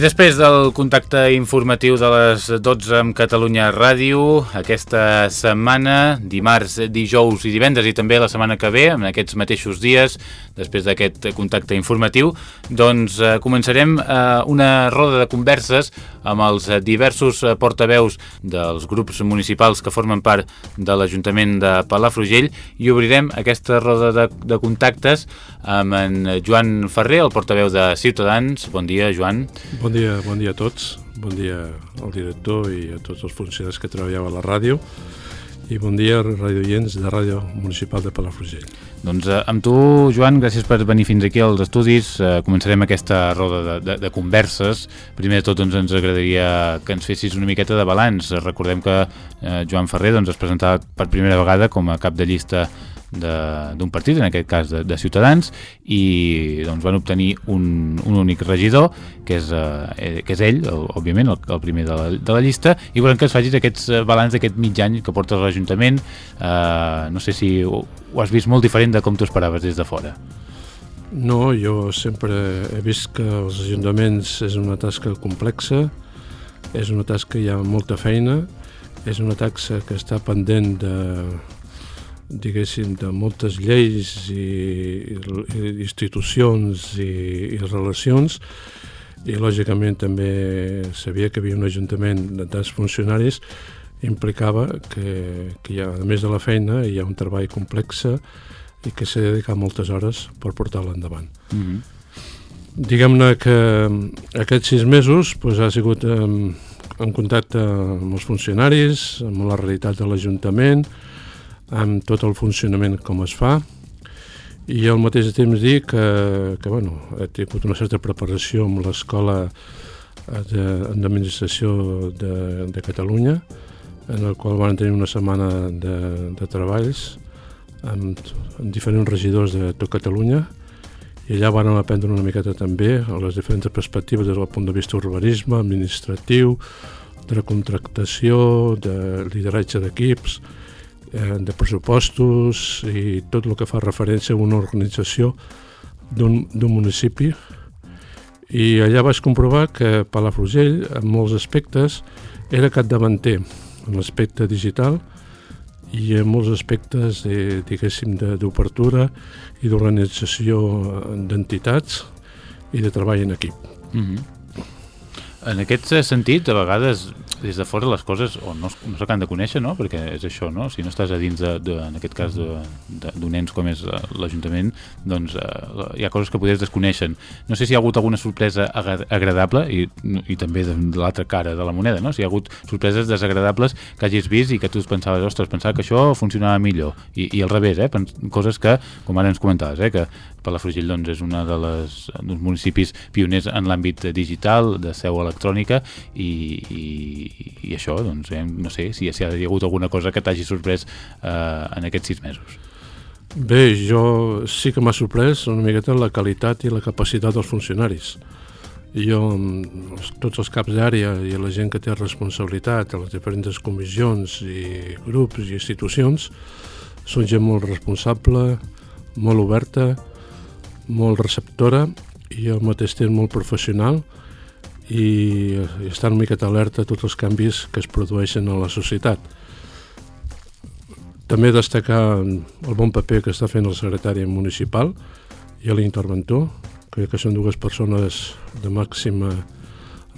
Després del contacte informatiu de les 12 amb Catalunya Ràdio, aquesta setmana, dimarts, dijous i divendres i també la setmana que ve, en aquests mateixos dies, després d'aquest contacte informatiu, doncs eh, començarem eh, una roda de converses amb els diversos portaveus dels grups municipals que formen part de l'Ajuntament de Palafrugell i obrirem aquesta roda de, de contactes amb en Joan Ferrer, el portaveu de Ciutadans. Bon dia, Joan. Bon dia, bon dia a tots. Bon dia al director i a tots els funcionaris que treballeu a la ràdio i bon dia radioients de Ràdio Municipal de Palafrugell. Doncs eh, amb tu, Joan, gràcies per venir fins aquí als estudis. Eh, començarem aquesta roda de, de, de converses. Primer de tot doncs, ens agradaria que ens fessis una miqueta de balanç. Recordem que eh, Joan Ferrer doncs, es presentava per primera vegada com a cap de llista d'un partit, en aquest cas de, de Ciutadans, i doncs, van obtenir un, un únic regidor, que és, eh, que és ell, el, òbviament, el, el primer de la, de la llista, i volem que es facis aquests eh, balanç d'aquest mig any que portes a l'Ajuntament. Eh, no sé si ho, ho has vist molt diferent de com t'ho esperaves des de fora. No, jo sempre he vist que els ajuntaments és una tasca complexa, és una tasca que hi ha molta feina, és una taxa que està pendent de, diguéssim, de moltes lleis i, i institucions i, i relacions i lògicament també sabia que havia un ajuntament de tants funcionaris implicava que, que hi ha, a més de la feina hi ha un treball complex i que s'ha dedicat moltes hores per portar-lo endavant. Mm -hmm. Diguem-ne que aquests sis mesos pues, ha sigut en, en contacte amb els funcionaris, amb la realitat de l'Ajuntament, amb tot el funcionament com es fa. I al mateix temps dir que, que bueno, he tingut una certa preparació amb l'escola d'administració de, de Catalunya en el qual van tenir una setmana de, de treballs amb, amb diferents regidors de tot Catalunya. I allà van aprendre una miqueta també les diferents perspectives des del punt de vista urbanisme, administratiu, de contractació, de lideratge d'equips, eh, de pressupostos i tot el que fa referència a una organització d'un municipi i allà vaig comprovar que Palafrugell en molts aspectes era capdavanter en l'aspecte digital i en molts aspectes eh, diguéssim d'obertura i d'organització d'entitats i de treball en equip. Mm -hmm. En aquest sentit, a vegades des de fora les coses o no, no s'acaben de conèixer, no? perquè és això, no? si no estàs a dins, de, de, en aquest cas, d'un ens com és eh, l'Ajuntament, doncs uh, hi ha coses que podries desconeixen. No sé si hi ha hagut alguna sorpresa agradable i, i també de, de l'altra cara de la moneda, no? si hi ha hagut sorpreses desagradables que hagis vist i que tu pensaves, ostres, pensava que això funcionava millor, i, i al revés, eh? coses que, com ara ens comentaves, eh? que Palafrugell doncs, és una de les, dels municipis pioners en l'àmbit digital, de seu electrònica i, i, i això, doncs, eh, no sé si, si ha hagut alguna cosa que t'hagi sorprès eh, en aquests sis mesos. Bé, jo sí que m'ha sorprès una miqueta la qualitat i la capacitat dels funcionaris. Jo, tots els caps d'àrea i la gent que té responsabilitat a les diferents comissions i grups i institucions, són gent molt responsable, molt oberta, molt receptora i al mateix temps molt professional i, estar una miqueta alerta a tots els canvis que es produeixen a la societat. També destacar el bon paper que està fent el secretari municipal i l'interventor, crec que són dues persones de màxima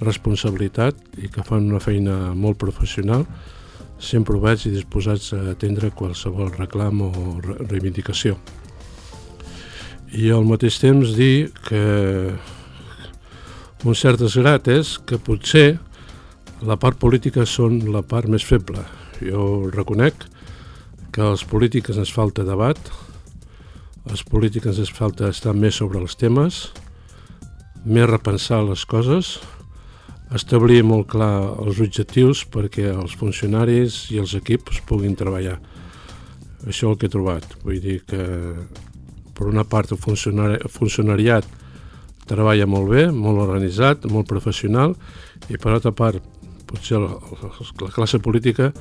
responsabilitat i que fan una feina molt professional, sempre oberts i disposats a atendre qualsevol reclam o reivindicació i al mateix temps dir que un cert desgrat és que potser la part política són la part més feble. Jo reconec que als polítics ens falta debat, als polítics ens falta estar més sobre els temes, més repensar les coses, establir molt clar els objectius perquè els funcionaris i els equips puguin treballar. Això és el que he trobat. Vull dir que per una part el funcionari, funcionariat treballa molt bé, molt organitzat, molt professional i per altra part potser la, la classe política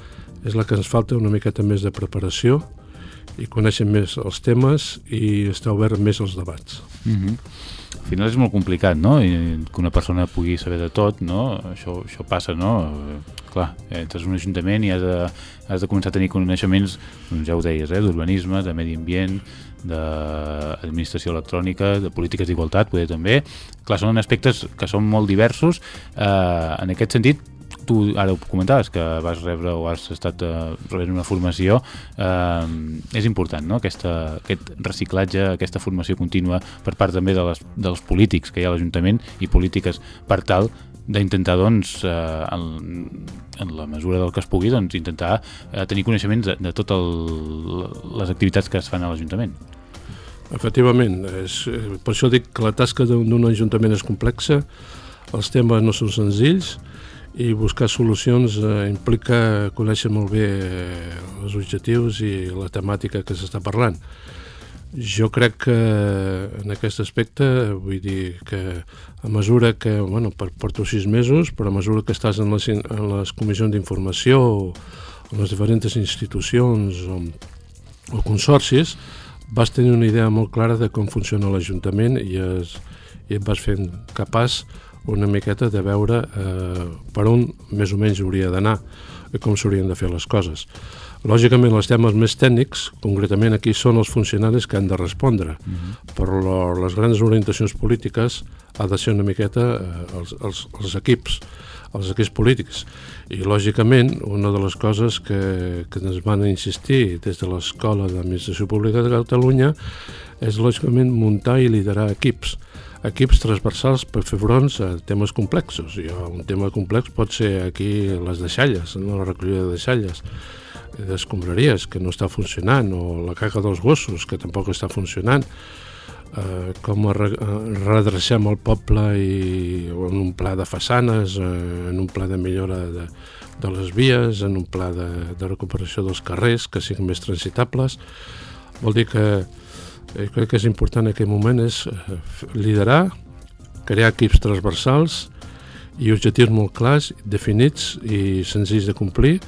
és la que ens falta una miqueta més de preparació i coneixen més els temes i està obert més als debats. Mm -hmm. Al final és molt complicat, no? I que una persona pugui saber de tot, no? Això, això passa, no? Clar, entres en un ajuntament i has de, has de començar a tenir coneixements, doncs ja ho deies, eh? d'urbanisme, de medi ambient, d'administració electrònica, de polítiques d'igualtat, poder també. Clar, són aspectes que són molt diversos. Eh, en aquest sentit, tu ara ho comentaves, que vas rebre o has estat uh, rebent una formació, eh, és important, no?, Aquesta, aquest reciclatge, aquesta formació contínua per part també de les, dels polítics que hi ha a l'Ajuntament i polítiques per tal d'intentar, doncs, eh, en, en la mesura del que es pugui, doncs, intentar eh, tenir coneixements de, de totes les activitats que es fan a l'Ajuntament. Efectivament, és, eh, per això dic que la tasca d'un ajuntament és complexa, els temes no són senzills, i buscar solucions eh, implica conèixer molt bé eh, els objectius i la temàtica que s'està parlant. Jo crec que en aquest aspecte, vull dir que a mesura que, bueno, porto sis mesos, però a mesura que estàs en les, en les comissions d'informació o en les diferents institucions o, o consorcis, vas tenir una idea molt clara de com funciona l'Ajuntament i, es, i et vas fent capaç una miqueta de veure eh, per on més o menys hauria d'anar i com s'haurien de fer les coses. Lògicament, els temes més tècnics, concretament aquí, són els funcionaris que han de respondre, uh mhm. -huh. però les grans orientacions polítiques ha de ser una miqueta eh, els, els, els equips, els equips polítics. I, lògicament, una de les coses que, que ens van insistir des de l'Escola d'Administració Pública de Catalunya és, lògicament, muntar i liderar equips equips transversals per fer fronts a temes complexos. I un tema complex pot ser aquí les deixalles, no? la recollida de deixalles, d'escombraries, que no està funcionant, o la caca dels gossos, que tampoc està funcionant, eh, com re redrecem el poble i, en un pla de façanes, eh, en un pla de millora de, de les vies, en un pla de, de recuperació dels carrers que siguin més transitables. Vol dir que eh, crec que és important en aquest moment és eh, liderar, crear equips transversals i objectius molt clars, definits i senzills de complir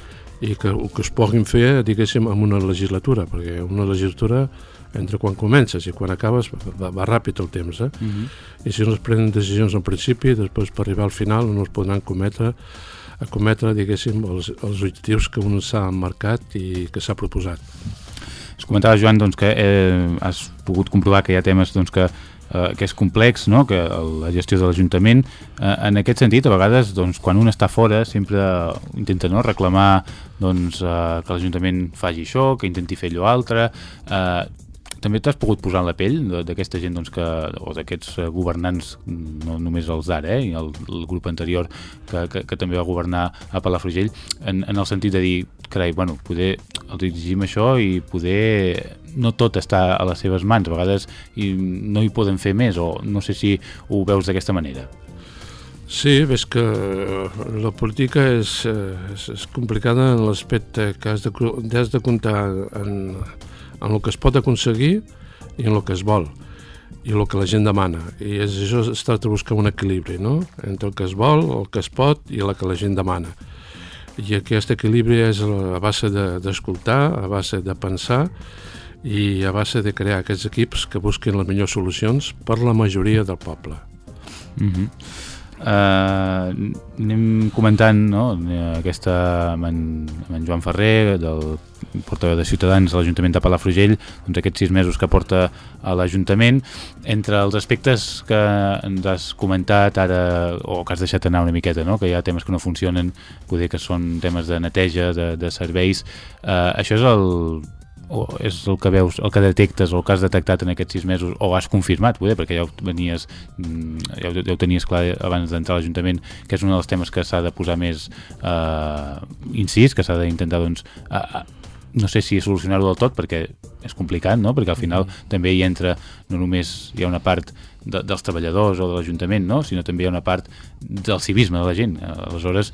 i que, que es puguin fer, diguéssim, en una legislatura, perquè una legislatura entre quan comences i quan acabes va, va ràpid el temps, eh? Uh mhm. -huh. I si no es prenen decisions al principi, després per arribar al final no es podran cometre a cometre, diguéssim, els, els objectius que un s'ha marcat i que s'ha proposat. Es comentava, Joan, doncs, que eh, has pogut comprovar que hi ha temes doncs, que, eh, que és complex, no? que la gestió de l'Ajuntament, eh, en aquest sentit, a vegades, doncs, quan un està fora, sempre intenta no? reclamar doncs, eh, que l'Ajuntament faci això, que intenti fer allò altre, eh, també t'has pogut posar en la pell d'aquesta gent doncs, que, o d'aquests eh, governants, no només els d'ara, eh, el, el grup anterior que, que, que també va governar a Palafrugell, en, en el sentit de dir, carai, bueno, poder els exigim això i poder no tot està a les seves mans, a vegades no hi poden fer més, o no sé si ho veus d'aquesta manera. Sí, ves que eh, la política és, eh, és, és complicada en l'aspecte que has de, has de comptar en, en el que es pot aconseguir i en el que es vol i el que la gent demana. I és, això es tracta de buscar un equilibri, no?, entre el que es vol, el que es pot i el que la gent demana. I aquest equilibri és a base d'escoltar, de, a base de pensar i a base de crear aquests equips que busquin les millors solucions per la majoria del poble. Mm -hmm. Uh, anem comentant no, aquesta amb en, amb en Joan Ferrer del portaveu de Ciutadans a l'Ajuntament de Palafrugell doncs aquests sis mesos que porta a l'Ajuntament entre els aspectes que ens has comentat ara o que has deixat anar una miqueta no? que hi ha temes que no funcionen poder que són temes de neteja, de, de serveis uh, això és el o és el que veus, el que detectes o el que has detectat en aquests sis mesos o has confirmat, poder, perquè ja ho venies mm, ja ho, ja ho tenies clar abans d'entrar a l'Ajuntament que és un dels temes que s'ha de posar més eh, incís, que s'ha d'intentar doncs, a, a, no sé si solucionar-ho del tot perquè és complicat, no? perquè al final mm -hmm. també hi entra, no només hi ha una part de, dels treballadors o de l'Ajuntament, no? sinó també hi ha una part del civisme de la gent. Aleshores,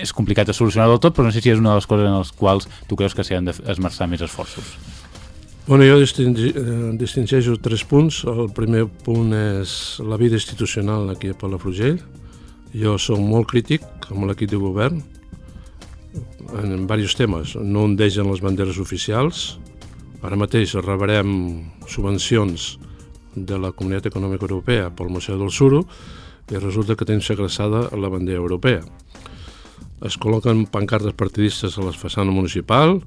és complicat de solucionar del tot, però no sé si és una de les coses en les quals tu creus que s'hi han d'esmerçar més esforços. Bueno, jo eh, distingeixo tres punts. El primer punt és la vida institucional aquí a Palafrugell. Jo soc molt crític amb l'equip de govern en diversos temes. No en deixen les banderes oficials, Ara mateix rebrem subvencions de la Comunitat Econòmica Europea pel Museu del Suro i resulta que tenim segressada la bandera europea. Es col·loquen pancartes partidistes a la façana municipal,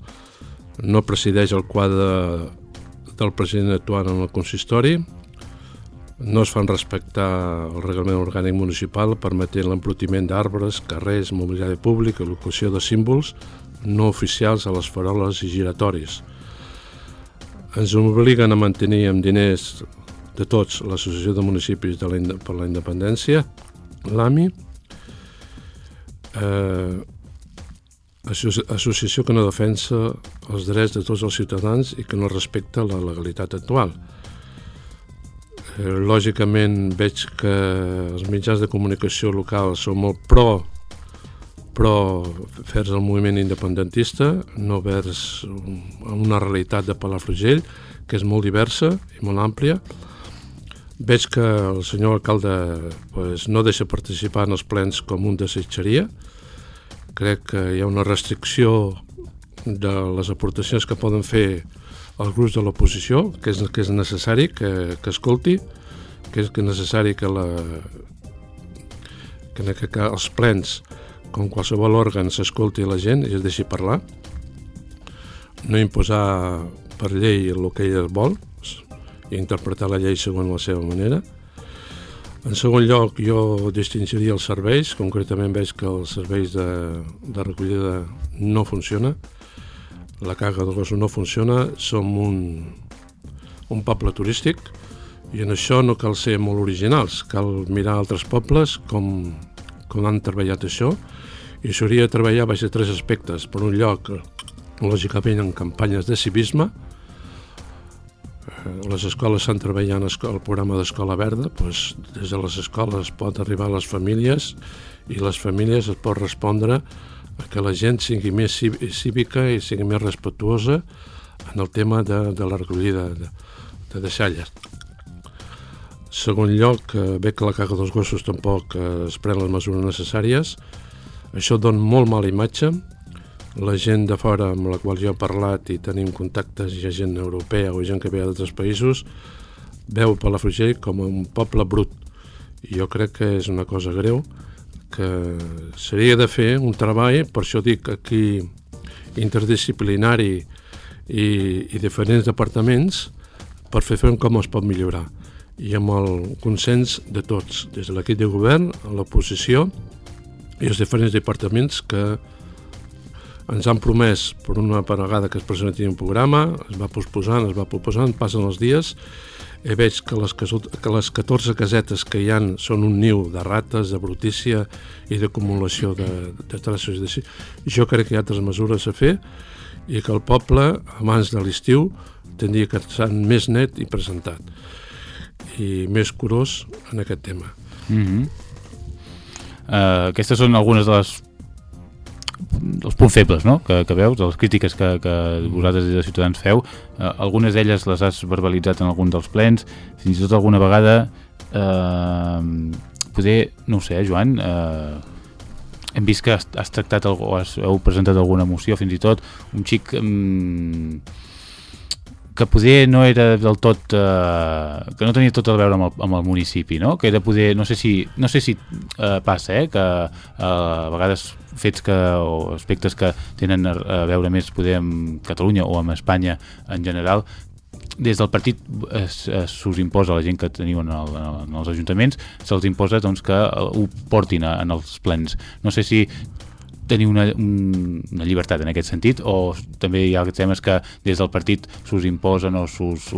no presideix el quadre del president actuant en el consistori, no es fan respectar el reglament orgànic municipal permetent l'emplotiment d'arbres, carrers, mobiliari públic, l'ocupació de símbols no oficials a les faroles i giratoris. Ens obliguen a mantenir amb diners de tots l'Associació de Municipis de la, per la Independència, l'AMI, eh, associació que no defensa els drets de tots els ciutadans i que no respecta la legalitat actual. Eh, lògicament veig que els mitjans de comunicació locals són molt pro però vers el moviment independentista, no vers una realitat de Palafrugell, que és molt diversa i molt àmplia, Veig que el senyor alcalde pues, no deixa participar en els plens com un desitjaria. Crec que hi ha una restricció de les aportacions que poden fer els grups de l'oposició, que, és, que és necessari que, que escolti, que és que necessari que, la, que, que, que els plens, com qualsevol òrgan, s'escolti la gent i es deixi parlar. No imposar per llei el que ell vol, i interpretar la llei segons la seva manera. En segon lloc, jo distingiria els serveis, concretament veig que els serveis de, de recollida no funciona, la caga de gossos no funciona, som un, un poble turístic i en això no cal ser molt originals, cal mirar altres pobles com, com han treballat això. I s'hauria de treballar baix de tres aspectes. Per un lloc, lògicament, en campanyes de civisme, les escoles estan treballant el programa d'Escola Verda, doncs des de les escoles pot arribar a les famílies i les famílies es pot respondre a que la gent sigui més cívica i sigui més respectuosa en el tema de, de la recollida de, de deixalles. Segon lloc, eh, ve que la caga dels gossos tampoc eh, es pren les mesures necessàries. Això dona molt mala imatge, la gent de fora amb la qual jo he parlat i tenim contactes, ha gent europea o gent que ve d'altres països, veu Palafrugell com un poble brut. I jo crec que és una cosa greu, que seria de fer un treball, per això dic aquí interdisciplinari i, i diferents departaments, per fer front com es pot millorar. I amb el consens de tots, des de l'equip de govern, l'oposició i els diferents departaments que ens han promès per una vegada que es presenti un programa, es va posposant, es va posposant, passen els dies, i veig que les, que les 14 casetes que hi han són un niu de rates, de brutícia i d'acumulació de, de traços. De... Jo crec que hi ha altres mesures a fer i que el poble, abans de l'estiu, tindria que estar més net i presentat i més curós en aquest tema. Mm -hmm. uh, aquestes són algunes de les punts febles no? que, que veus, les crítiques que, que vosaltres des de Ciutadans feu, eh, algunes d'elles les has verbalitzat en algun dels plens, fins i tot alguna vegada eh, poder, no sé, Joan, eh, hem vist que has, has tractat o has, heu presentat alguna moció, fins i tot un xic eh, que poder no era del tot eh, que no tenia tot a veure amb el, amb el municipi no? que era poder, no sé si, no sé si eh, passa eh, que eh, a vegades fets que, o aspectes que tenen a, a veure més poder amb Catalunya o amb Espanya en general des del partit s'us imposa a la gent que teniu en, el, en els ajuntaments, se'ls imposa doncs, que ho portin a, en els plens. No sé si tenir una, una llibertat en aquest sentit o també hi ha temes que des del partit s'us imposen o s'us,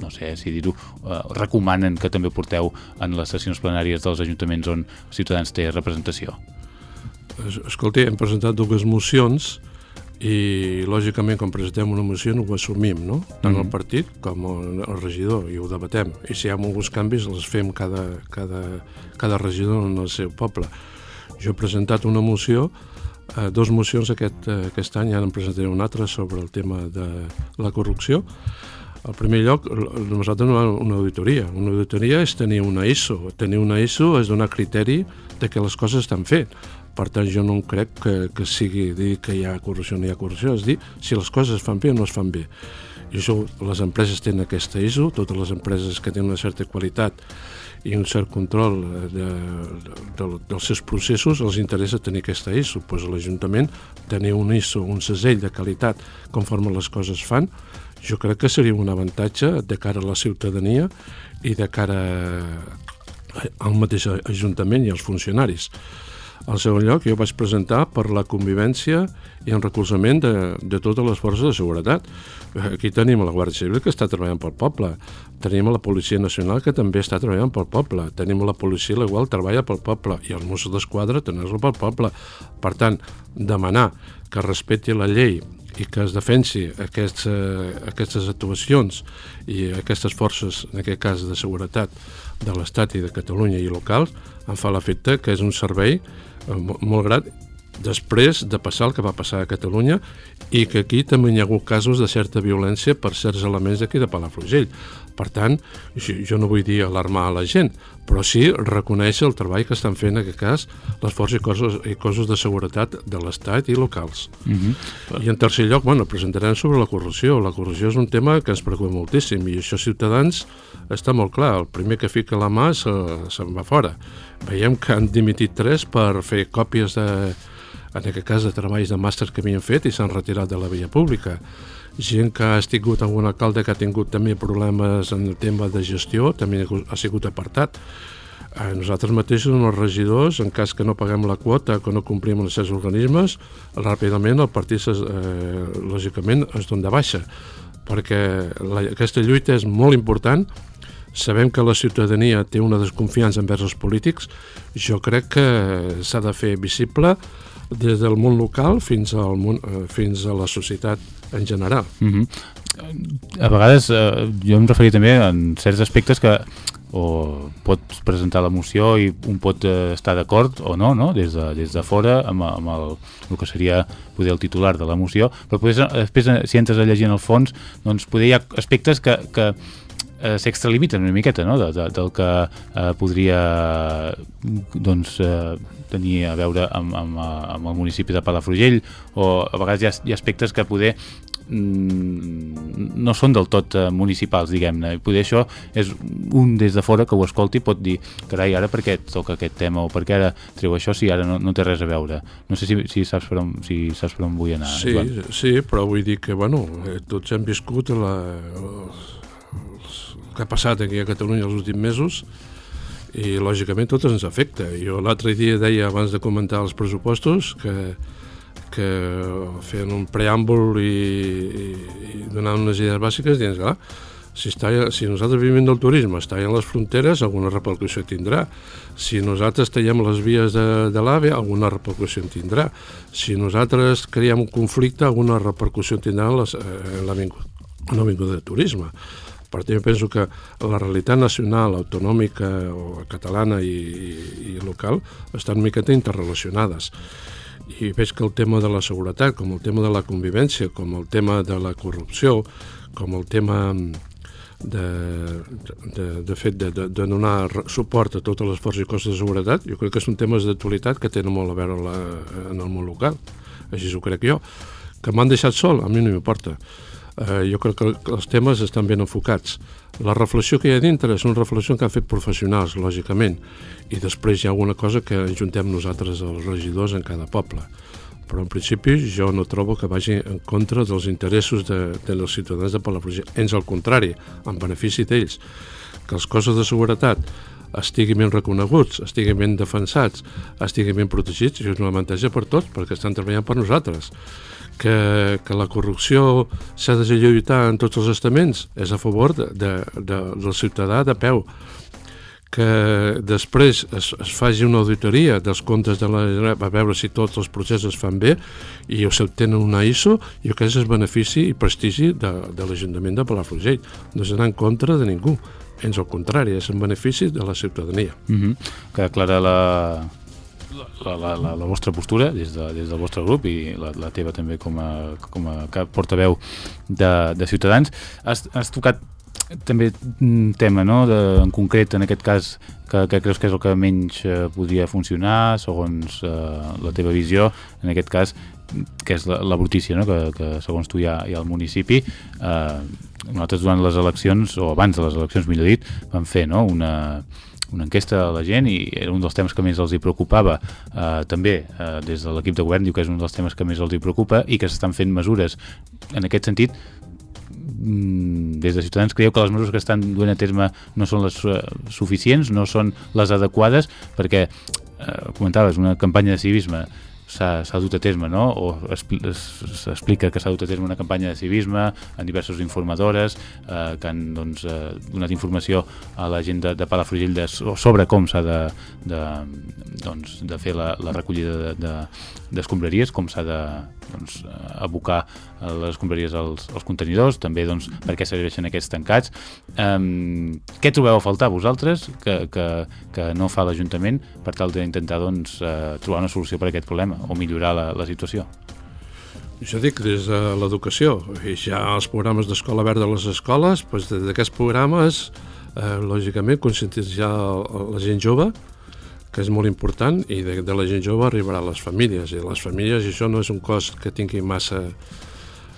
no sé si dir-ho, eh, recomanen que també porteu en les sessions plenàries dels ajuntaments on Ciutadans té representació? Escolta, hem presentat dues mocions i lògicament quan presentem una moció no ho assumim, no? tant mm -hmm. el partit com el, el regidor i ho debatem i si hi ha alguns canvis els fem cada, cada, cada regidor en el seu poble jo he presentat una moció eh, dos mocions aquest, eh, aquest any, ara en presentaré una altra sobre el tema de la corrupció. En primer lloc, nosaltres no una auditoria. Una auditoria és tenir una ISO. Tenir una ISO és donar criteri de que les coses estan fent. Per tant, jo no crec que, que sigui dir que hi ha corrupció o no hi ha corrupció, és dir si les coses es fan bé o no es fan bé. I això, les empreses tenen aquesta ISO, totes les empreses que tenen una certa qualitat i un cert control eh, de, de, de, dels seus processos els interessa tenir aquesta ISO. Pues a l'Ajuntament tenir un ISO, un segell de qualitat conforme les coses fan, jo crec que seria un avantatge de cara a la ciutadania i de cara al mateix Ajuntament i als funcionaris. En segon lloc, jo vaig presentar per la convivència i el recolzament de, de totes les forces de seguretat. Aquí tenim la Guàrdia Civil que està treballant pel poble, tenim la Policia Nacional que també està treballant pel poble, tenim la policia la qual treballa pel poble i els Mossos d'Esquadra tenen-lo pel poble. Per tant, demanar que respecti la llei i que es defensi aquests, eh, aquestes actuacions i aquestes forces, en aquest cas de seguretat de l'Estat i de Catalunya i locals, em fa l'efecte que és un servei eh, molt gran després de passar el que va passar a Catalunya i que aquí també hi ha hagut casos de certa violència per certs elements d'aquí de Palafrugell. Per tant, jo no vull dir alarmar a la gent, però sí reconèixer el treball que estan fent, en aquest cas, les forces i coses, i coses de seguretat de l'Estat i locals. Uh mhm. -huh. I en tercer lloc, bueno, presentarem sobre la corrupció. La corrupció és un tema que ens preocupa moltíssim i això Ciutadans està molt clar. El primer que fica la mà se'n se va fora. Veiem que han dimitit tres per fer còpies de, en aquest cas, de treballs de màster que havien fet i s'han retirat de la via pública gent que ha tingut algun alcalde que ha tingut també problemes en el tema de gestió, també ha sigut apartat. Eh, nosaltres mateixos, els regidors, en cas que no paguem la quota, que no complim els certs organismes, ràpidament el partit, eh, lògicament, es dona de baixa, perquè la, aquesta lluita és molt important, sabem que la ciutadania té una desconfiança envers els polítics, jo crec que s'ha de fer visible des del món local fins, al món, eh, fins a la societat en general. Mm -hmm. A vegades eh, jo em referia també en certs aspectes que o pots presentar la moció i un pot eh, estar d'acord o no, no? Des, de, des de fora amb, amb el, el que seria poder el titular de la moció, però després, després si entres a llegir en el fons doncs poder hi ha aspectes que, que eh, s'extralimiten una miqueta no? de, de, del que eh, podria doncs, eh, tenir a veure amb, amb, amb el municipi de Palafrugell o a vegades hi ha, hi ha aspectes que poder mm, no són del tot uh, municipals, diguem-ne. Poder això és un des de fora que ho escolti pot dir, carai, ara per què toca aquest tema o per què ara treu això si ara no, no té res a veure. No sé si, si, saps, per on, si saps per on vull anar. Sí, Joan. sí, però vull dir que, bueno, eh, tots hem viscut la, que ha passat aquí a Catalunya els últims mesos i lògicament tot ens afecta. Jo l'altre dia deia abans de comentar els pressupostos que, que feien un preàmbul i, i, i donant unes idees bàsiques dient, clar, si, està, si nosaltres vivim del turisme, està en les fronteres, alguna repercussió tindrà. Si nosaltres tallem les vies de, de l'AVE, alguna repercussió en tindrà. Si nosaltres creiem un conflicte, alguna repercussió tindrà en, les, eh, en l'avinguda de turisme. Per tant, jo penso que la realitat nacional, autonòmica o catalana i, i, i local estan miqueta interrelacionades i veig que el tema de la seguretat, com el tema de la convivència, com el tema de la corrupció, com el tema de, de, de fet de, de, de donar suport a totes les forces i costes de seguretat, jo crec que són temes d'actualitat que tenen molt a veure la, en el món local. Així ho crec jo. Que m'han deixat sol, a mi no m'importa eh, jo crec que els temes estan ben enfocats. La reflexió que hi ha dintre és una reflexió que han fet professionals, lògicament, i després hi ha alguna cosa que ajuntem nosaltres els regidors en cada poble. Però en principi jo no trobo que vagi en contra dels interessos de, de els ciutadans de Palafrugell. Ens al contrari, en benefici d'ells. Que els cossos de seguretat estiguin ben reconeguts, estiguin ben defensats, estiguin ben protegits, és un avantatge per tots, perquè estan treballant per nosaltres. Que, que la corrupció s'ha de lluitar en tots els estaments és a favor de, de, de, del ciutadà de peu. Que després es, es faci una auditoria dels comptes de la Generalitat a veure si tots els processos es fan bé i s'obtenen una ISO i que és benefici i prestigi de, de l'Ajuntament de Palafrugell. No és anar en contra de ningú, ens al contrari, és en benefici de la ciutadania. Mm -hmm. Que clara la, la, la, la, la vostra postura des, de, des del vostre grup i la, la teva també com a, com a portaveu de, de Ciutadans. Has, has tocat també un tema, no?, de, en concret, en aquest cas, que, que creus que és el que menys eh, podria funcionar, segons eh, la teva visió, en aquest cas, que és la, la brutícia, no? que, que segons tu hi ha, hi ha al municipi, eh, nosaltres durant les eleccions, o abans de les eleccions, millor dit, vam fer no? una, una enquesta a la gent i era un dels temes que més els hi preocupava eh, també eh, des de l'equip de govern diu que és un dels temes que més els hi preocupa i que s'estan fent mesures en aquest sentit mm, des de Ciutadans creieu que les mesures que estan duent a terme no són les uh, suficients, no són les adequades, perquè eh, comentaves una campanya de civisme s'ha dut a terme, no? o s'explica que s'ha dut a terme una campanya de civisme en diverses informadores eh, que han doncs, eh, donat informació a la gent de, de Palafrugell de, sobre com s'ha de, de, doncs, de fer la, la recollida d'escombraries, de, de, com s'ha de doncs, abocar les escombraries als, als contenidors, també doncs, per què serveixen aquests tancats. Um, què trobeu a faltar vosaltres que, que, que no fa l'Ajuntament per tal d'intentar doncs, uh, trobar una solució per a aquest problema? o millorar la, la situació? Jo dic des de l'educació, i ja els programes d'escola verda a les escoles, doncs d'aquests programes, eh, lògicament, conscientitzar la gent jove, que és molt important, i de, de la gent jove arribarà a les famílies, i les famílies i això no és un cost que tingui massa eh,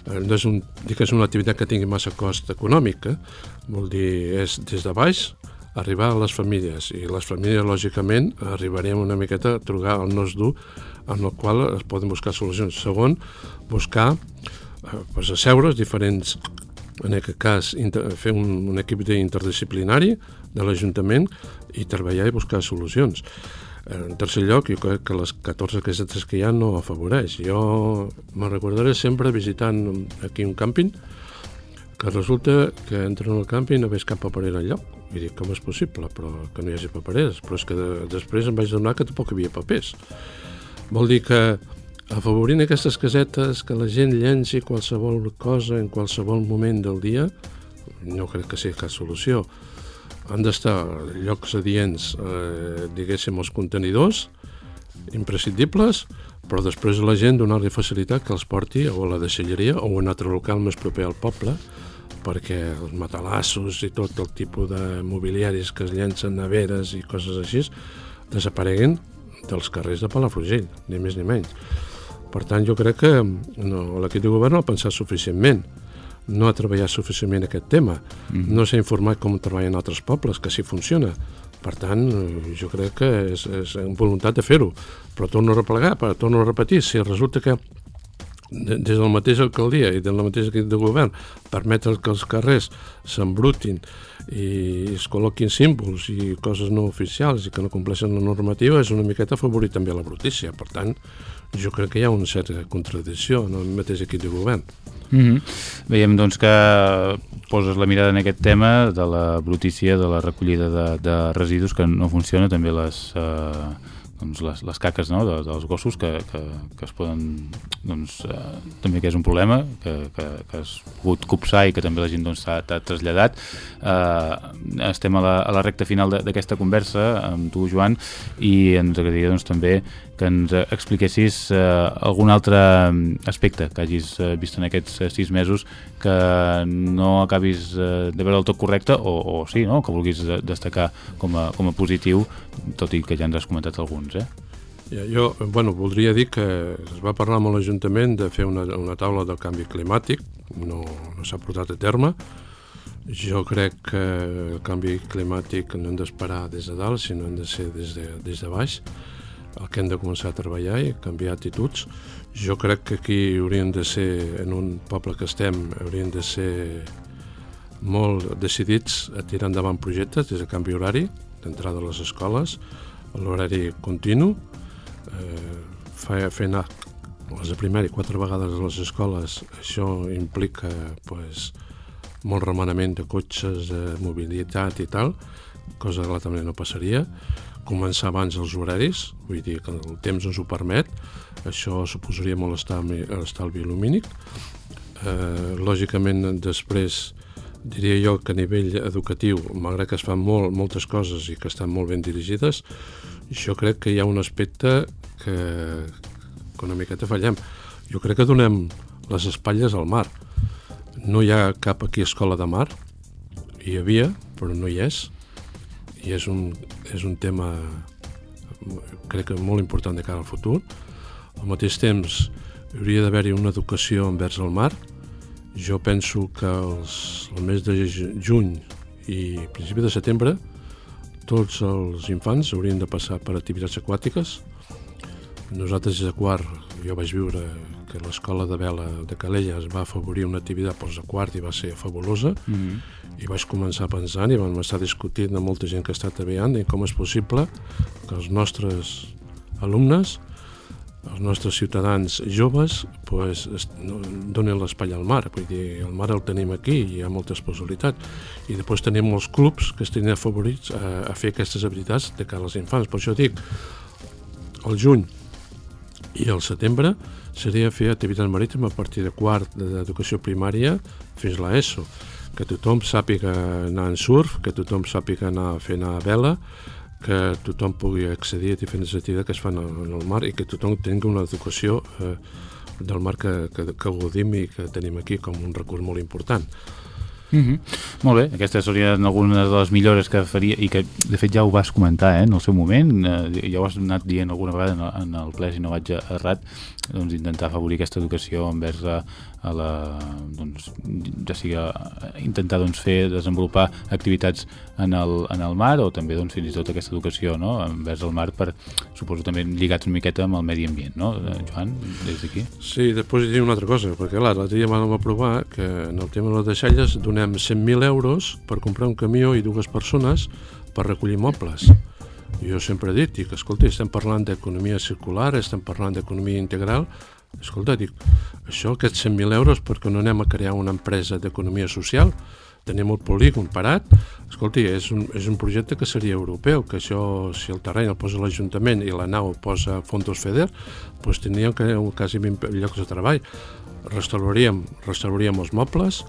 no és, un, dic és una activitat que tingui massa cost econòmic, eh? vol dir, és des de baix arribar a les famílies i les famílies lògicament arribarem una miqueta a trobar el nos dur en el qual es poden buscar solucions. Segon, buscar eh, pues, asseure's diferents en aquest cas inter, fer un, un equip interdisciplinari de l'Ajuntament i treballar i buscar solucions. En tercer lloc, jo crec que les 14 casetes que hi ha no afavoreix. Jo me recordaré sempre visitant aquí un càmping que resulta que entro en el càmping i no veig cap paperera enlloc. I dic, com és possible? Però que no hi hagi papereres. Però és que de, després em vaig donar que tampoc hi havia papers. Vol dir que afavorint aquestes casetes, que la gent llenci qualsevol cosa en qualsevol moment del dia, no crec que sigui cap solució. Han d'estar llocs adients, eh, diguéssim, els contenidors, imprescindibles, però després la gent donar-li facilitat que els porti o a la deixalleria o a un altre local més proper al poble, perquè els matalassos i tot el tipus de mobiliaris que es llencen, neveres i coses així, desapareguen dels carrers de Palafrugell, ni més ni menys. Per tant, jo crec que no, l'equip de govern no ha pensat suficientment, no ha treballat suficientment aquest tema, mm. no s'ha informat com treballen altres pobles, que sí funciona. Per tant, jo crec que és, és voluntat de fer-ho. Però torno a replegar, però torno a repetir, si resulta que des de la mateixa alcaldia i de la mateixa equip de govern permetre que els carrers s'embrutin i es col·loquin símbols i coses no oficials i que no compleixen la normativa és una miqueta favorir també la brutícia. Per tant, jo crec que hi ha una certa contradicció en el mateix equip de govern. Mm -hmm. Veiem doncs que poses la mirada en aquest tema de la brutícia, de la recollida de, de residus que no funciona, també les... Eh doncs, les, les caques no, de, dels gossos que, que, que es poden doncs, eh, també que és un problema que, que, que has pogut copsar i que també la gent doncs, t'ha traslladat eh, estem a la, a la recta final d'aquesta conversa amb tu Joan i ens agradaria doncs, també que ens expliquessis eh, algun altre aspecte que hagis eh, vist en aquests eh, sis mesos que no acabis eh, de veure el tot correcte o, o sí, no? que vulguis destacar com a, com a positiu, tot i que ja ens has comentat alguns. Eh? Ja, jo bueno, voldria dir que es va parlar amb l'Ajuntament de fer una, una taula del canvi climàtic, no, no s'ha portat a terme, jo crec que el canvi climàtic no hem d'esperar des de dalt, sinó hem de ser des de, des de baix el que hem de començar a treballar i canviar actituds. Jo crec que aquí hauríem de ser, en un poble que estem, hauríem de ser molt decidits a tirar endavant projectes des de canvi horari, d'entrada a les escoles, l'horari continu, eh, fer, anar les de primari quatre vegades a les escoles, això implica pues, molt remanament de cotxes, de mobilitat i tal, cosa que també no passaria començar abans els horaris, vull dir que el temps ens ho permet, això suposaria molt estalvi, estalvi lumínic. Eh, lògicament, després diria jo que a nivell educatiu, malgrat que es fan molt, moltes coses i que estan molt ben dirigides, jo crec que hi ha un aspecte que, que una miqueta fallem. Jo crec que donem les espatlles al mar. No hi ha cap aquí escola de mar, hi havia, però no hi és, i és un, és un tema crec que molt important de cara al futur. Al mateix temps hauria d'haver-hi una educació envers el mar. Jo penso que els, el mes de juny i principi de setembre tots els infants haurien de passar per activitats aquàtiques. Nosaltres des de quart, jo vaig viure que l'escola de vela de Calella es va afavorir una activitat pels de quart i va ser fabulosa. Mm -hmm. i vaig començar pensant i vam estar discutint amb molta gent que està treballant i com és possible que els nostres alumnes els nostres ciutadans joves pues, donen l'espai al mar, vull dir, el mar el tenim aquí, hi ha moltes possibilitats, i després tenim molts clubs que es tenen afavorits a, a fer aquestes habilitats de cara als infants, per això dic, el juny i el setembre seria fer activitat marítima a partir de quart d'educació primària fins a l'ESO, que tothom sàpiga anar en surf, que tothom sàpiga anar a fer a vela, que tothom pugui accedir a diferents activitats que es fan en el mar i que tothom tingui una educació eh, del mar que, que, que gaudim i que tenim aquí com un recurs molt important. Mm -hmm. Molt bé, aquestes serien algunes de les millores que faria i que de fet ja ho vas comentar eh, en el seu moment, eh, ja ho has anat dient alguna vegada en el, en el ple si no vaig errat, doncs intentar afavorir aquesta educació envers a, a la, doncs, ja sigui intentar doncs, fer, desenvolupar activitats en el, en el mar o també doncs, fins i tot aquesta educació no, envers el mar per, suposo també lligats una miqueta amb el medi ambient, no, eh, Joan, des d'aquí? Sí, després hi una altra cosa, perquè clar, l'altre dia vam aprovar que en el tema de les deixalles donem 100.000 euros per comprar un camió i dues persones per recollir mobles. Jo sempre he dit, dic, escolta, estem parlant d'economia circular, estem parlant d'economia integral, escolta, dic, això, aquests 100.000 euros, perquè no anem a crear una empresa d'economia social? Tenim el polígon parat, escolti, és un, és un projecte que seria europeu, que això, si el terreny el posa l'Ajuntament i la nau posa Fondos FEDER, doncs tindríem que, quasi 20 llocs de treball. Restauraríem, restauraríem els mobles,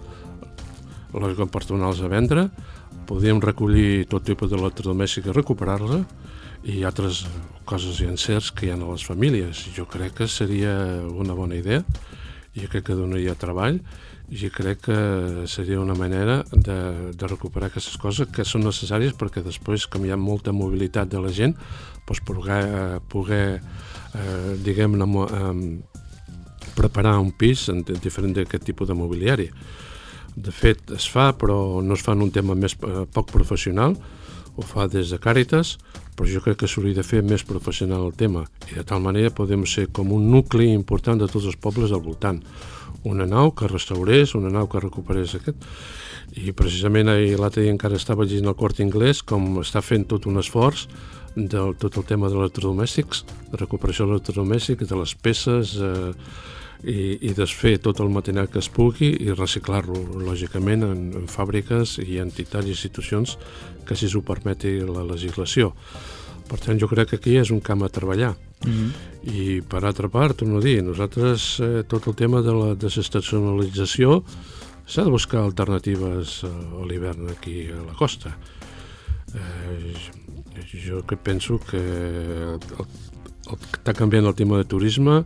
les per tornar-los a vendre, podíem recollir tot tipus d'electrodomèstic i recuperar-la i altres coses i encerts que hi ha a les famílies. Jo crec que seria una bona idea i crec que donaria treball i crec que seria una manera de, de recuperar aquestes coses que són necessàries perquè després, com hi ha molta mobilitat de la gent, doncs poder, poder eh, diguem-ne, eh, preparar un pis en, diferent d'aquest tipus de mobiliari. De fet, es fa, però no es fa en un tema més eh, poc professional, ho fa des de Càritas, però jo crec que s'hauria de fer més professional el tema i de tal manera podem ser com un nucli important de tots els pobles al voltant. Una nau que restaurés, una nau que recuperés aquest. I precisament l'altre dia encara estava llegint el Cort Inglès com està fent tot un esforç de tot el tema de electrodomèstics, de recuperació electrodomèstica, de les peces, eh, i, i desfer tot el material que es pugui i reciclar-lo, lògicament, en, en fàbriques i entitats i institucions que si s'ho permeti la legislació. Per tant, jo crec que aquí és un camp a treballar. Mm -hmm. I, per altra part, torno a dir, nosaltres, eh, tot el tema de la desestacionalització, s'ha de buscar alternatives eh, a l'hivern aquí a la costa. Eh, jo que penso que el, el, està canviant el tema de turisme,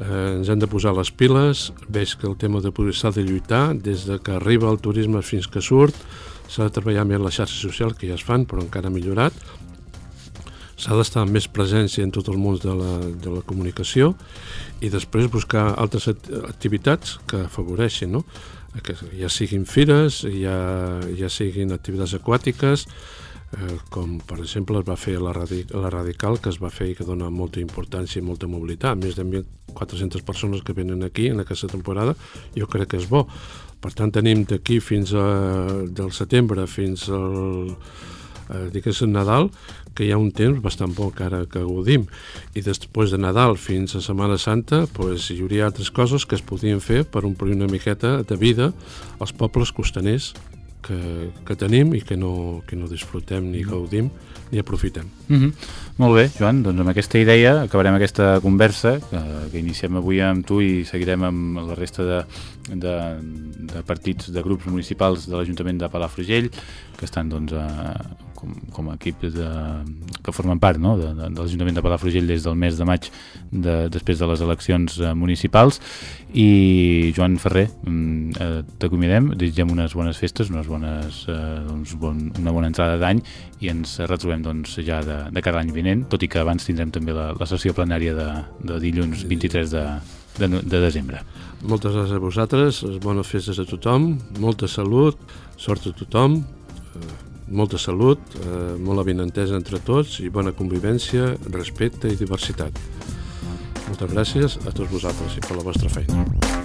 eh, ens hem de posar les piles, veig que el tema de s'ha de lluitar, des de que arriba el turisme fins que surt, s'ha de treballar més les xarxes socials, que ja es fan, però encara ha millorat, s'ha d'estar més presència en tot el món de la, de la comunicació i després buscar altres activitats que afavoreixin, no? que ja siguin fires, ja, ja siguin activitats aquàtiques, eh, com per exemple es va fer la, radic la Radical, que es va fer i que dona molta importància i molta mobilitat, més de 1.400 persones que venen aquí en aquesta temporada, jo crec que és bo. Per tant, tenim d'aquí fins a, del setembre fins al eh, Nadal, que hi ha un temps bastant bo que ara que gaudim. I després de Nadal fins a Setmana Santa pues, hi hauria altres coses que es podien fer per omplir una miqueta de vida als pobles costaners que, que tenim i que no, que no disfrutem ni gaudim ni aprofitem. Mm -hmm. Molt bé, Joan, doncs amb aquesta idea acabarem aquesta conversa que, que iniciem avui amb tu i seguirem amb la resta de, de, de partits, de grups municipals de l'Ajuntament de Palafrugell que estan doncs, a, com, com a equip de, que formen part no? de, de, de l'Ajuntament de Palafrugell des del mes de maig de, després de les eleccions eh, municipals i Joan Ferrer mm, eh, t'acomiadem, desitgem unes bones festes unes bones, eh, doncs, bon, una bona entrada d'any i ens retrobem doncs, ja de, de cada any vinent, tot i que abans tindrem també la, la sessió plenària de, de dilluns 23 de, de, de desembre. Moltes gràcies a vosaltres, bones festes a tothom, molta salut, sort a tothom, eh, molta salut, eh, molt avinentesa entre tots i bona convivència, respecte i diversitat. Moltes gràcies a tots vosaltres i per la vostra feina.